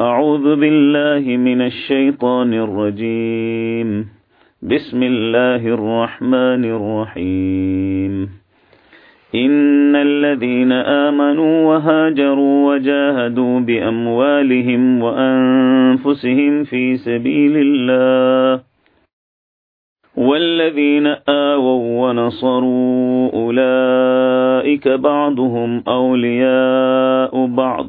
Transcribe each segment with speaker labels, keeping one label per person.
Speaker 1: أعوذ بالله من الشيطان الرجيم. بسم الله الرحمن الرحيم. إن الذين آمنوا وهاجروا وجاهدوا بأموالهم وأنفسهم في سبيل الله والذين آووا ونصروا أولئك بعضهم أولياء بعض.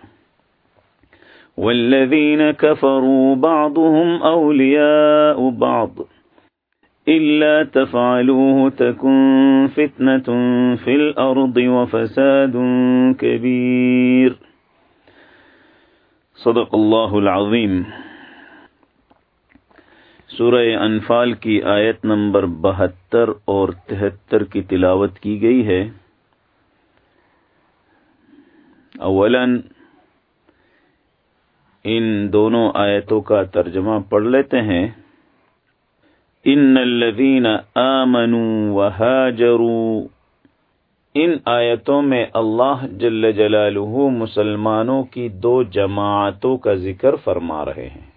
Speaker 1: والذين كفروا بعضهم أولياء بعض إلا تفعلوه تكن فتنة في الأرض وفساد كبير صدق اللہ العظیم۔ سورہ انفال کی آیت نمبر بہتر اور تہتر کی تلاوت کی گئی ہے۔ اولا ان دونوں آیتوں کا ترجمہ پڑھ لیتے ہیں۔ ان الذین آمنوا وهاجروا ان آیتوں میں اللہ جل جلالہ مسلمانوں کی دو جماعتوں کا ذکر فرما رہے ہیں۔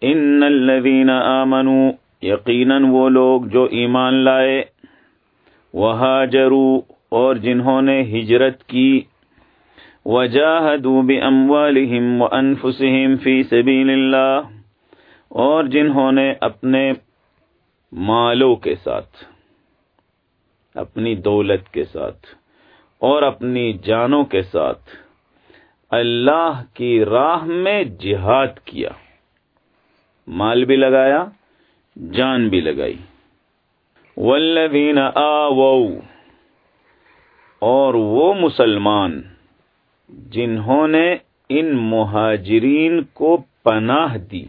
Speaker 1: ان الذین آمنوا، یقیناً وہ لوگ جو ایمان لائے۔ وہاجروا، اور جنہوں نے ہجرت کی۔ وجاہدوا باموالہم وانفسہم فی سبیل اللہ اور جنہوں نے اپنے مالوں کے ساتھ، اپنی دولت کے ساتھ، اور اپنی جانوں کے ساتھ اللہ کی راہ میں جہاد کیا۔ مال بھی لگایا، جان بھی لگائی۔ والذین آووا، اور وہ مسلمان جنہوں نے ان مہاجرین کو پناہ دی،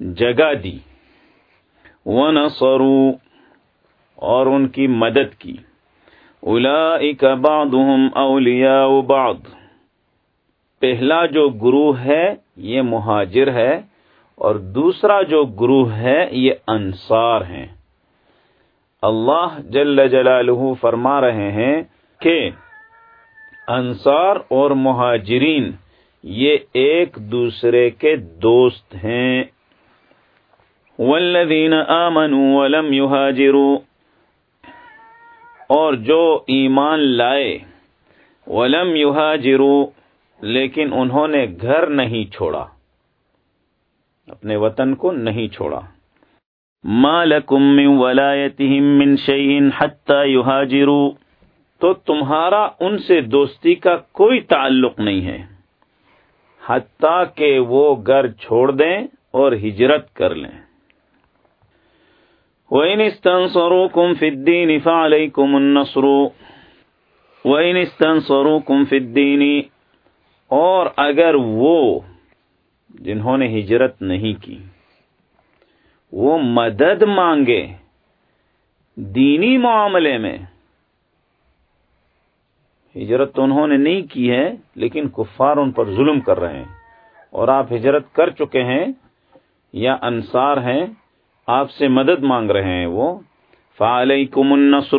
Speaker 1: جگہ دی، ونصروا اور ان کی مدد کی۔ اولئک بعضهم اولیاء بعض۔ پہلا جو گروہ ہے یہ مہاجر ہے اور دوسرا جو گروہ ہے یہ انصار ہیں۔ اللہ جل جلالہ فرما رہے ہیں کہ انصار اور مہاجرین یہ ایک دوسرے کے دوست ہیں۔ والذین آمنوا ولم يهاجروا اور جو ایمان لائے، ولم يهاجروا لیکن انہوں نے گھر نہیں چھوڑا، اپنے وطن کو نہیں چھوڑا۔ ما لکم من ولایتهم من شیء حتى يهاجروا تو تمہارا ان سے دوستی کا کوئی تعلق نہیں ہے۔ حتیٰ کہ وہ گھر چھوڑ دیں اور ہجرت کر لیں۔ وَإِنِ اسْتَنصَرُوكُمْ فِي الدِّينِ فَعَلَيْكُمُ النَّصْرُ۔ وَإِنِ اسْتَنصَرُوكُمْ فِي الدِّينِ۔ اور اگر وہ جنہوں نے ہجرت نہیں کی، وہ مدد مانگے دینی معاملے میں ہجرت تو انہوں نے نہیں کی ہے، لیکن کفار ان پر ظلم کر رہے ہیں۔ اور آپ ہجرت کر چکے ہیں یا انصار ہیں، آپ سے مدد مانگ رہے ہیں وہ۔ فعلیکم النصر۔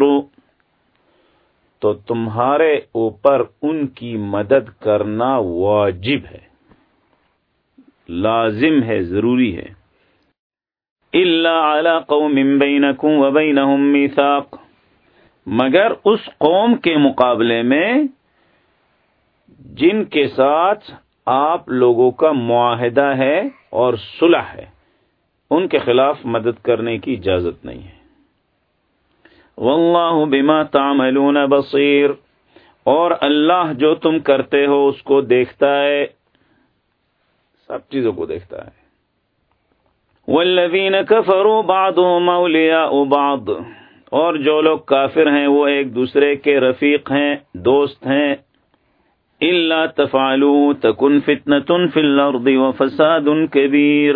Speaker 1: تو تمہارے اوپر ان کی مدد کرنا واجب ہے۔ لازم ہے، ضروری ہے۔ اللہ قوم بینکم وبینہم میثاق مگر اس قوم کے مقابلے میں جن کے ساتھ آپ لوگوں کا معاہدہ ہے اور صلح ہے، ان کے خلاف مدد کرنے کی اجازت نہیں ہے۔ واللہ بما تعملون بصیر۔ اور اللہ جو تم کرتے ہو، اس کو دیکھتا ہے۔ سب چیزوں کو دیکھتا ہے۔ والذین کفروا بعضهم اولیاء بعض۔ اور جو لوگ کافر ہیں وہ ایک دوسرے کے رفیق ہیں، دوست ہیں۔ اللہ تفالو تکن فتن فی الارض و فساد کبیر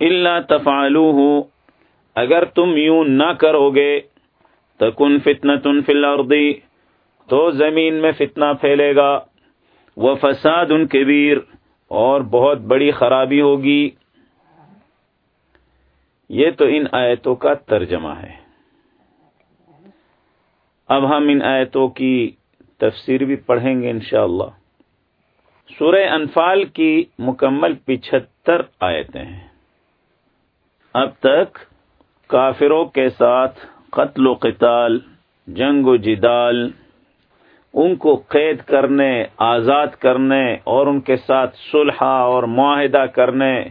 Speaker 1: اللہ تفالو اگر تم یوں نہ کرو گے تکن فتن فی الارض تو زمین میں فتنہ پھیلے گا۔ وہ فساد ان کبیر اور بہت بڑی خرابی ہوگی۔ یہ تو ان آیتوں کا ترجمہ ہے۔ اب ہم ان آیتوں کی تفسیر بھی پڑھیں گے انشاءاللہ۔ سورہ انفال کی مکمل پچہتر آیتیں ہیں۔ اب تک کافروں کے ساتھ قتل و قتال، جنگ و جدال، ان کو قید کرنے، آزاد کرنے اور ان کے ساتھ صلح اور معاہدہ کرنے،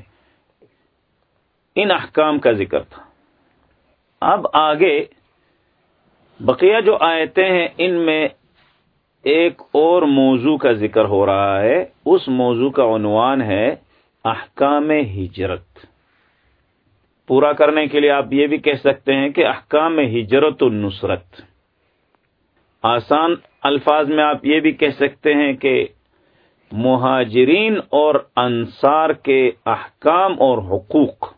Speaker 1: ان احکام کا ذکر تھا۔ اب آگے بقیہ جو آیتیں ہیں، ان میں ایک اور موضوع کا ذکر ہو رہا ہے۔ اس موضوع کا عنوان ہے احکام ہجرت۔ پورا کرنے کے لیے آپ یہ بھی کہہ سکتے ہیں کہ احکام ہجرت النصرت۔ آسان الفاظ میں آپ یہ بھی کہہ سکتے ہیں کہ مہاجرین اور انصار کے احکام اور حقوق۔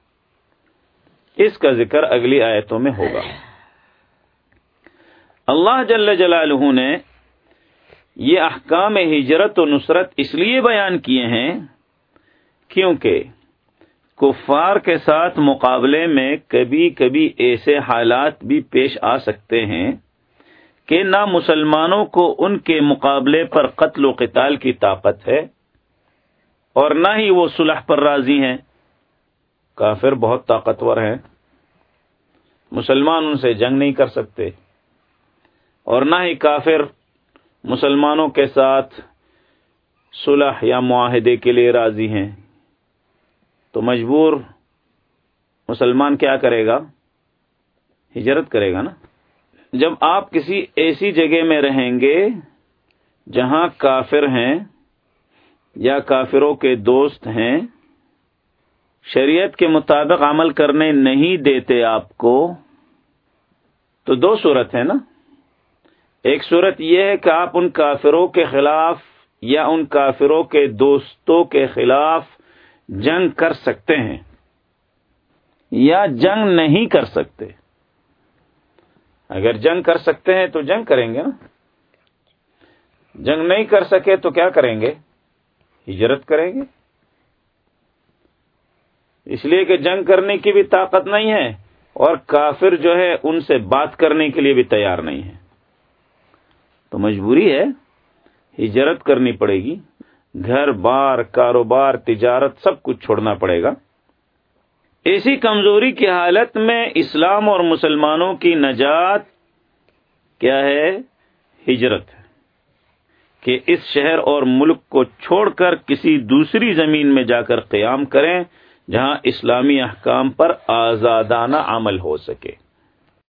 Speaker 1: اس کا ذکر اگلی آیتوں میں ہوگا۔ اللہ جل جلالہ نے یہ احکام ہجرت و نصرت اس لیے بیان کیے ہیں کیونکہ کفار کے ساتھ مقابلے میں کبھی کبھی ایسے حالات بھی پیش آ سکتے ہیں کہ نہ مسلمانوں کو ان کے مقابلے پر قتل و قتال کی طاقت ہے اور نہ ہی وہ صلح پر راضی ہیں۔ کافر بہت طاقتور ہیں۔ مسلمان ان سے جنگ نہیں کر سکتے۔ اور نہ ہی کافر مسلمانوں کے ساتھ صلح یا معاہدے کے لیے راضی ہیں۔ تو مجبور مسلمان کیا کرے گا؟ ہجرت کرے گا نا؟ جب آپ کسی ایسی جگہ میں رہیں گے جہاں کافر ہیں یا کافروں کے دوست ہیں، شریعت کے مطابق عمل کرنے نہیں دیتے آپ کو، تو دو صورت ہے نا؟ ایک صورت یہ ہے کہ آپ ان کافروں کے خلاف یا ان کافروں کے دوستوں کے خلاف جنگ کر سکتے ہیں یا جنگ نہیں کر سکتے۔ اگر جنگ کر سکتے ہیں تو جنگ کریں گے نا۔ جنگ نہیں کر سکے تو کیا کریں گے؟ ہجرت کریں گے۔ اس لیے کہ جنگ کرنے کی بھی طاقت نہیں ہے اور کافر جو ہے ان سے بات کرنے کے لیے بھی تیار نہیں ہے۔ تو مجبوری ہے، ہجرت کرنی پڑے گی، گھر، بار، کاروبار، تجارت، سب کچھ چھوڑنا پڑے گا۔ ایسی کمزوری کی حالت میں اسلام اور مسلمانوں کی نجات کیا ہے؟ ہجرت ہے۔ کہ اس شہر اور ملک کو چھوڑ کر کسی دوسری زمین میں جا کر قیام کریں، جہاں اسلامی احکام پر آزادانہ عمل ہو سکے۔